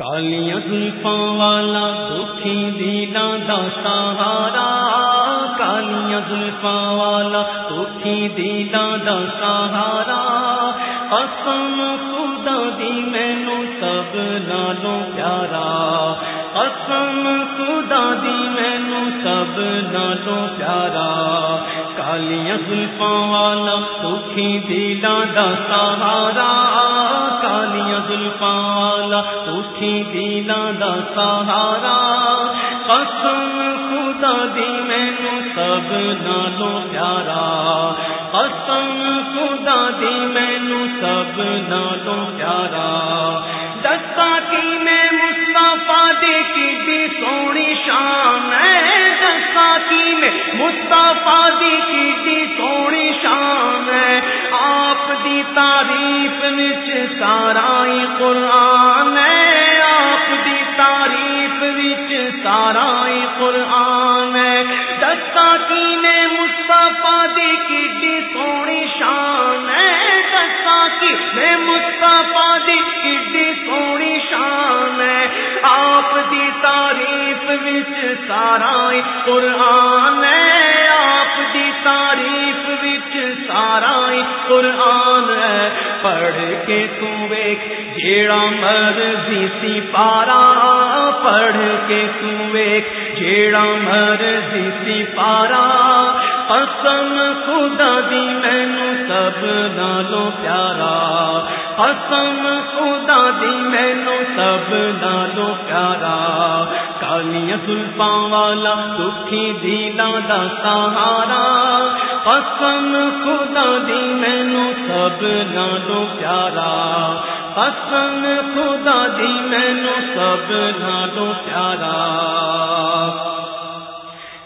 کالیاں زلفاں والا دکھی دینا دا سہارا کالیاں زلفاں والا دکھی دینا دا سہارا قسم خدا دی مینو سب نالوں پیارا قسم خدا دی مینو سب نالوں پیارا کالیاں زلفاں والا دکھی دینا دا سہارا کالیاں زلفاں والا اٹھی دینا دا سہارا۔ قسم خدا دی مینو سب نالوں پیارا۔ قسم خدا دی مینو سب نالوں پیارا۔ دستا کی میں مستفا دی کی سونی شان ہے۔ دستا کی میں مستفا دی کی سونی شان ہے۔ آپ دی تعریف نچ سارا قرآن سارا قرآن ہے۔ دستا کی نے مستفا دی کی سونی شان ہے۔ دستا کی نے مستفا دی کی سونی شان ہے۔ آپ دی تعریف وچ سارا قرآن ہے۔ آپ دی تعریف وچ سارا قرآن ہے۔ پڑھ کے تیک جیڑا مرضی سی پارا پڑھ کے تیک جیڑا مرضی سی پارا قسم خدا دی مینو سب نالو پیارا۔ قسم خدا دی مینو سب نالو پیارا۔ کالیاں سلفا والا دکھی دینا دا سہارا۔ قسم خدا دی مینو سب نالو پیارا۔ قسم خدا مینو سب نالو پیارا۔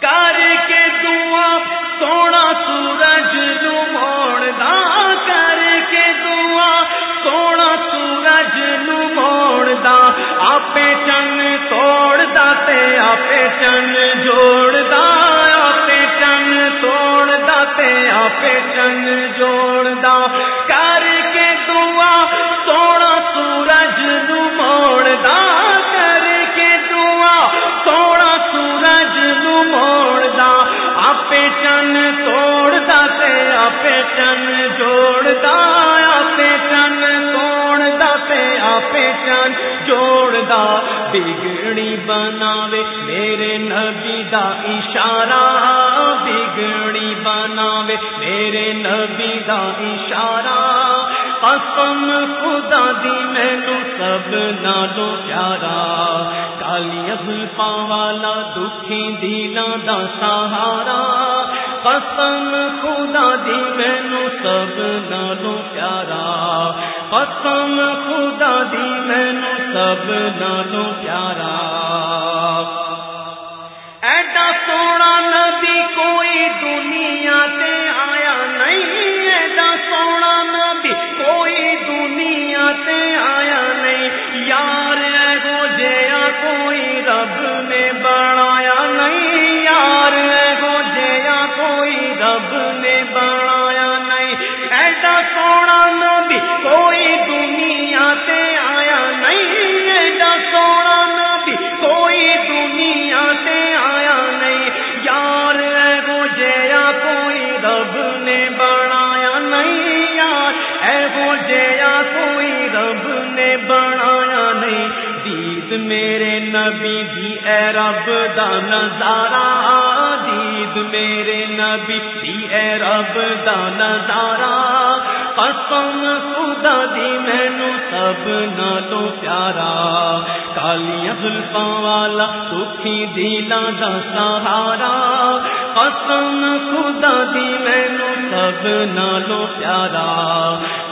کر کے دعا، سونا سورج نو موڑ دا۔ کر کے دعا، سونا سورج نو موڑ دا۔ آپ چن توڑ دا تے آپ چن جوڑ دا۔ آپ چن توڑ دا تے آپ چن جوڑ تے آپ چن جوڑ آپ چن توڑ دا تے آپ چن جوڑ دا بگڑی بناوے میرے نبی دا اشارہ بگڑی بناوے میرے نبی دا اشارہ قسم خدا دی مینو سب نالو پیارا کالیاں زلفا والا دکھی دینا دا سہارا قسم خدا دی مینو سب نالو پیارا۔ قسم خدا دی مینو سب نالو پیارا۔ ایڈا سونا دید میرے نبی دی اے رب دا نظارہ دید میرے نبی دی اے رب دا نظارہ۔ قسم خدا دی مینو سب نالو پیارا۔ کالیاں زلفا والا دکھی دینا دا سہارا۔ قسم خدا دی مینو سب نالو پیارا۔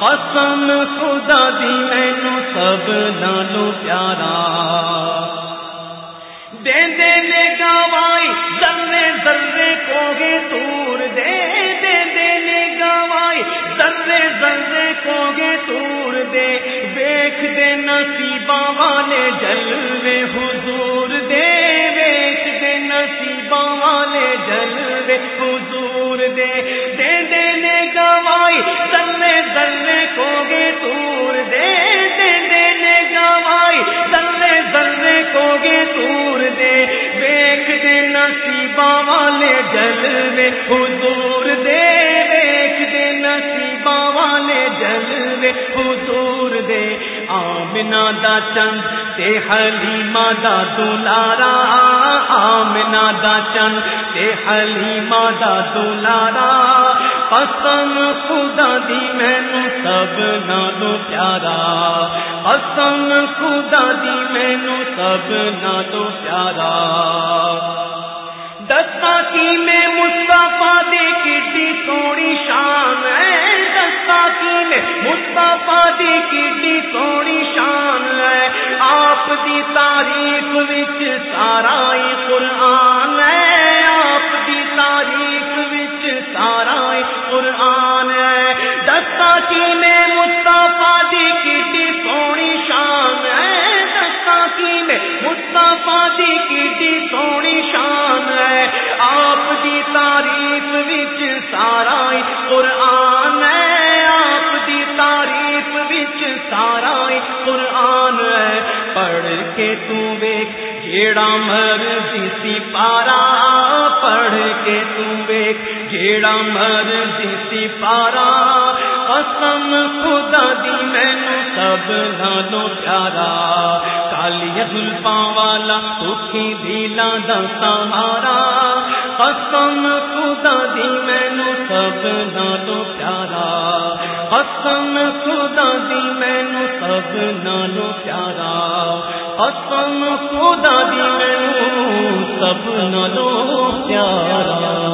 قسم خدا دی، مینو سب نالو پیارا۔ دے دے نے گوائی ذرے ذرے کو گے دور دے دے دے نے گوائی ذرے ذرے کو گے دور دے ویخ دے نصیبہ والے جلوے حضور۔ دے ویخ دے نصیبہ والے جلوے حضور۔ دے دے نصیبہ والے جلوے حضور دے دیکھ دے نصیبہ والے جلوے حضور دے۔ آمنا دا چند تے حلیمہ دا دلارا آمنا دا چند تے حلیمہ دا دلارا۔ قسم خدا دی مینو سب نالو پیارا۔ قسم خدا دی مینو سب نالو پیارا۔ دستا کی میں مستفا دے کی سونی شان ہے دستا کی میں مستفا دے کی سونی شان ہے۔ آپ دی تاریخ وچ سارا قرآن وچ سارا قرآن ہے۔ پڑھ کے تو ویک جیڑا مرضی سی پارا پڑھ کے تو ویک جیڑا مرضی سی پارا قسم خدا دی، مینو سب نالو پیارا۔ کالی زلفا والا سکھی دلا دا سہارا۔ قسم خدا دی، مینو سب نالو قسم خدا دی مینو سب نالو پیارا۔ قسم خدا دی مینو سب نالو پیارا۔